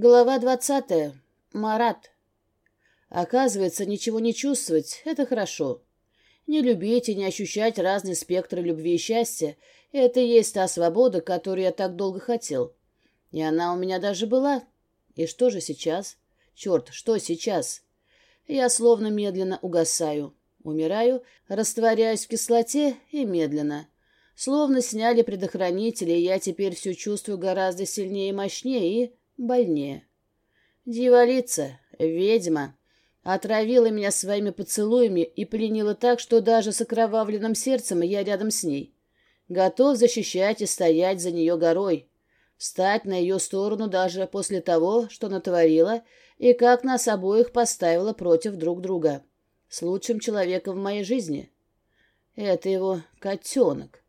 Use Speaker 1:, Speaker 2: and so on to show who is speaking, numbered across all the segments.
Speaker 1: Глава двадцатая. Марат. Оказывается, ничего не чувствовать — это хорошо. Не любить и не ощущать разные спектры любви и счастья — это и есть та свобода, которую я так долго хотел. И она у меня даже была. И что же сейчас? Черт, что сейчас? Я словно медленно угасаю. Умираю, растворяюсь в кислоте и медленно. Словно сняли предохранители, и я теперь все чувствую гораздо сильнее и мощнее, и больнее. Дьяволица, ведьма, отравила меня своими поцелуями и пленила так, что даже с окровавленным сердцем я рядом с ней. Готов защищать и стоять за нее горой. Встать на ее сторону даже после того, что натворила, и как нас обоих поставила против друг друга. С лучшим человеком в моей жизни. Это его котенок.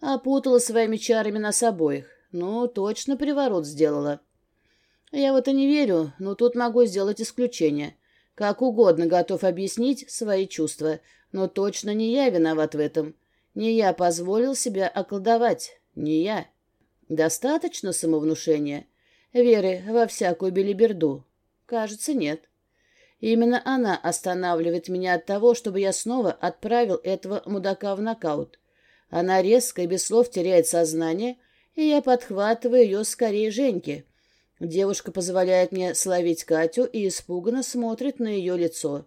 Speaker 1: Опутала своими чарами нас обоих. Ну, точно приворот сделала. Я в это не верю, но тут могу сделать исключение. Как угодно готов объяснить свои чувства, но точно не я виноват в этом. Не я позволил себя околдовать, не я. Достаточно самовнушения? Веры во всякую белиберду? Кажется, нет. Именно она останавливает меня от того, чтобы я снова отправил этого мудака в нокаут. Она резко и без слов теряет сознание, и я подхватываю ее скорее Женьки — Девушка позволяет мне словить Катю и испуганно смотрит на ее лицо.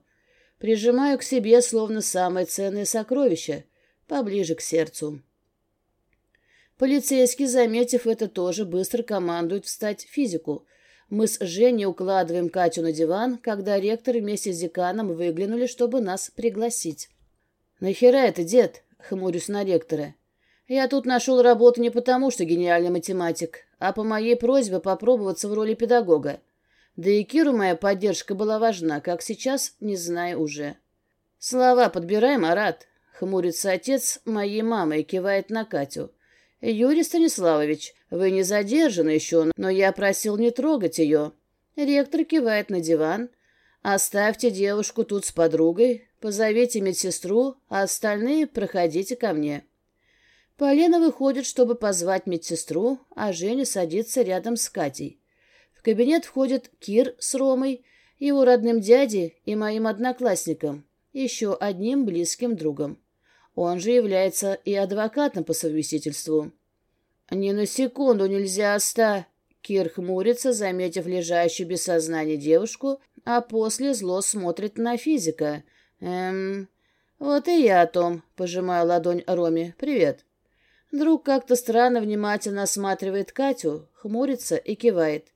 Speaker 1: Прижимаю к себе, словно самое ценное сокровище, поближе к сердцу. Полицейский, заметив это, тоже быстро командует встать физику. Мы с Женей укладываем Катю на диван, когда ректор вместе с деканом выглянули, чтобы нас пригласить. «Нахера это, дед?» — хмурюсь на ректора. «Я тут нашел работу не потому, что гениальный математик, а по моей просьбе попробоваться в роли педагога. Да и Киру моя поддержка была важна, как сейчас, не знаю уже. «Слова подбирай, Марат», — хмурится отец моей мамы и кивает на Катю. «Юрий Станиславович, вы не задержаны еще, но я просил не трогать ее». Ректор кивает на диван. «Оставьте девушку тут с подругой, позовите медсестру, а остальные проходите ко мне». Полина выходит, чтобы позвать медсестру, а Женя садится рядом с Катей. В кабинет входит Кир с Ромой, его родным дядей и моим одноклассником, еще одним близким другом. Он же является и адвокатом по совместительству. «Ни на секунду нельзя оста...» Кир хмурится, заметив лежащую без сознания девушку, а после зло смотрит на физика. «Эм... Вот и я о том», — пожимаю ладонь Роме. «Привет». Друг как-то странно внимательно осматривает Катю, хмурится и кивает.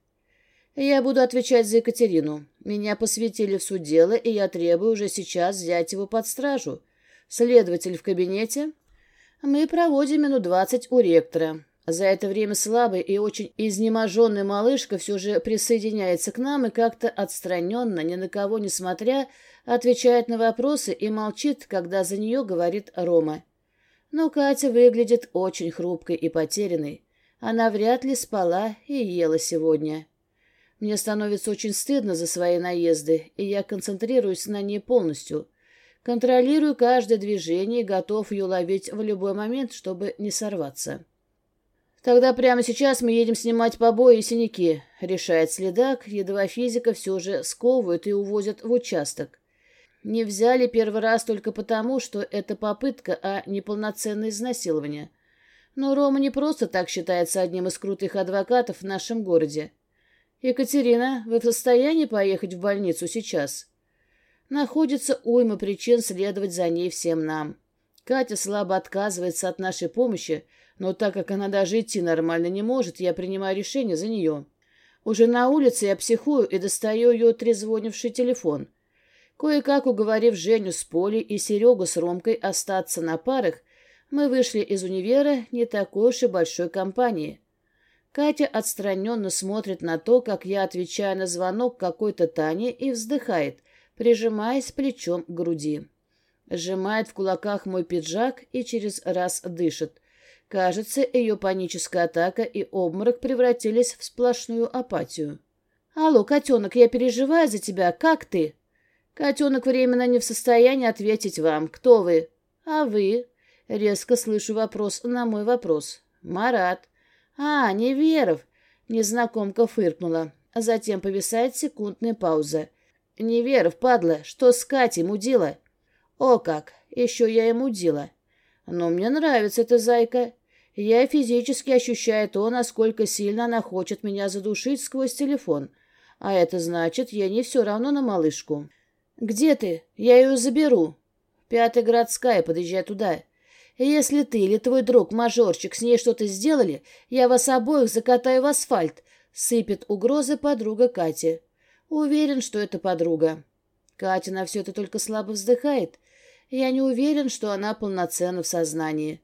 Speaker 1: «Я буду отвечать за Екатерину. Меня посвятили в суд дела, и я требую уже сейчас взять его под стражу. Следователь в кабинете?» Мы проводим минут двадцать у ректора. За это время слабый и очень изнеможенный малышка все же присоединяется к нам и как-то отстраненно, ни на кого не смотря, отвечает на вопросы и молчит, когда за нее говорит Рома. Но Катя выглядит очень хрупкой и потерянной. Она вряд ли спала и ела сегодня. Мне становится очень стыдно за свои наезды, и я концентрируюсь на ней полностью. Контролирую каждое движение и готов ее ловить в любой момент, чтобы не сорваться. «Тогда прямо сейчас мы едем снимать побои и синяки», — решает следак, едва физика все же сковывают и увозят в участок. Не взяли первый раз только потому, что это попытка, а не полноценное изнасилование. Но Рома не просто так считается одним из крутых адвокатов в нашем городе. «Екатерина, вы в состоянии поехать в больницу сейчас?» Находится уйма причин следовать за ней всем нам. Катя слабо отказывается от нашей помощи, но так как она даже идти нормально не может, я принимаю решение за нее. Уже на улице я психую и достаю ее трезвонивший телефон — Кое-как уговорив Женю с Полей и Серегу с Ромкой остаться на парах, мы вышли из универа не такой уж и большой компании. Катя отстраненно смотрит на то, как я отвечаю на звонок какой-то Тане и вздыхает, прижимаясь плечом к груди. Сжимает в кулаках мой пиджак и через раз дышит. Кажется, ее паническая атака и обморок превратились в сплошную апатию. «Алло, котенок, я переживаю за тебя. Как ты?» Котенок временно не в состоянии ответить вам. Кто вы? А вы? Резко слышу вопрос на мой вопрос. Марат. А, Неверов. Незнакомка фыркнула. затем повисает секундная пауза. «Неверов, падла, что с Катей мудила?» «О как! Еще я и мудила!» «Но мне нравится эта зайка. Я физически ощущаю то, насколько сильно она хочет меня задушить сквозь телефон. А это значит, я не все равно на малышку». «Где ты? Я ее заберу». «Пятая городская, подъезжай туда. Если ты или твой друг-мажорчик с ней что-то сделали, я вас обоих закатаю в асфальт», — сыпет угрозы подруга Кати. Уверен, что это подруга. Катя на все это только слабо вздыхает. Я не уверен, что она полноценна в сознании.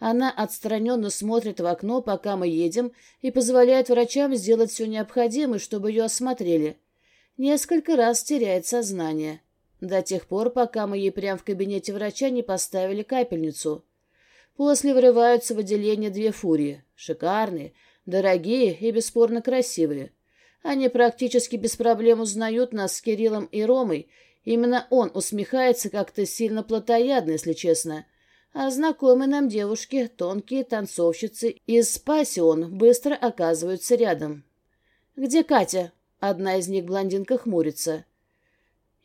Speaker 1: Она отстраненно смотрит в окно, пока мы едем, и позволяет врачам сделать все необходимое, чтобы ее осмотрели. Несколько раз теряет сознание. До тех пор, пока мы ей прямо в кабинете врача не поставили капельницу. После врываются в отделение две фурии. Шикарные, дорогие и бесспорно красивые. Они практически без проблем узнают нас с Кириллом и Ромой. Именно он усмехается как-то сильно плотоядно, если честно. А знакомые нам девушки, тонкие танцовщицы из «Пассион» быстро оказываются рядом. «Где Катя?» Одна из них блондинка хмурится.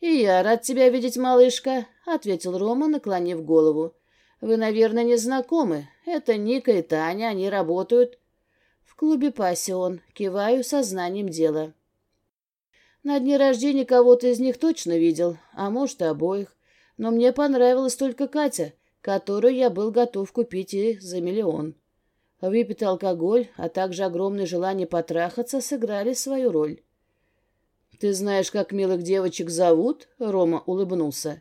Speaker 1: «И я рад тебя видеть, малышка», — ответил Рома, наклонив голову. «Вы, наверное, не знакомы. Это Ника и Таня, они работают...» В клубе «Пассион» киваю сознанием дела. На дне рождения кого-то из них точно видел, а может и обоих. Но мне понравилась только Катя, которую я был готов купить и за миллион. Выпитый алкоголь, а также огромное желание потрахаться сыграли свою роль. «Ты знаешь, как милых девочек зовут?» — Рома улыбнулся.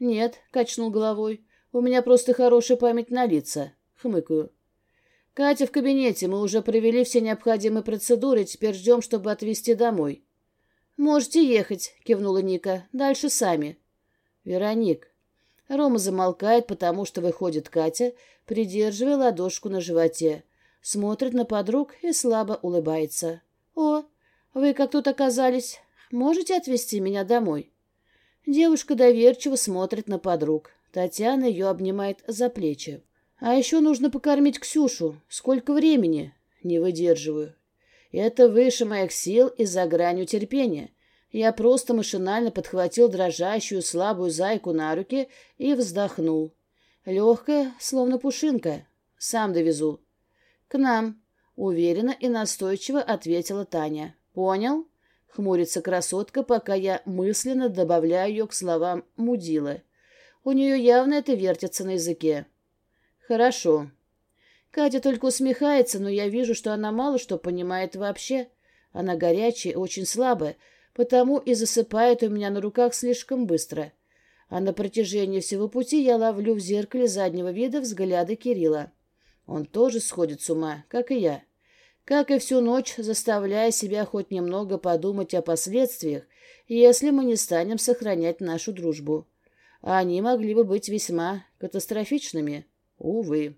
Speaker 1: «Нет», — качнул головой, — «у меня просто хорошая память на лица». Хмыкаю. «Катя в кабинете. Мы уже провели все необходимые процедуры, теперь ждем, чтобы отвезти домой». «Можете ехать», — кивнула Ника. «Дальше сами». «Вероник». Рома замолкает, потому что выходит Катя, придерживая ладошку на животе. Смотрит на подруг и слабо улыбается. «О, вы как тут оказались? Можете отвезти меня домой?» Девушка доверчиво смотрит на подруг. Татьяна ее обнимает за плечи. А еще нужно покормить Ксюшу. Сколько времени? Не выдерживаю. Это выше моих сил и за гранью терпения. Я просто машинально подхватил дрожащую слабую зайку на руки и вздохнул. Легкая, словно пушинка. Сам довезу. К нам. Уверенно и настойчиво ответила Таня. Понял? Хмурится красотка, пока я мысленно добавляю ее к словам «мудила». У нее явно это вертится на языке. «Хорошо». Катя только усмехается, но я вижу, что она мало что понимает вообще. Она горячая и очень слабая, потому и засыпает у меня на руках слишком быстро. А на протяжении всего пути я ловлю в зеркале заднего вида взгляды Кирилла. Он тоже сходит с ума, как и я. Как и всю ночь, заставляя себя хоть немного подумать о последствиях, если мы не станем сохранять нашу дружбу. Они могли бы быть весьма катастрофичными. Увы.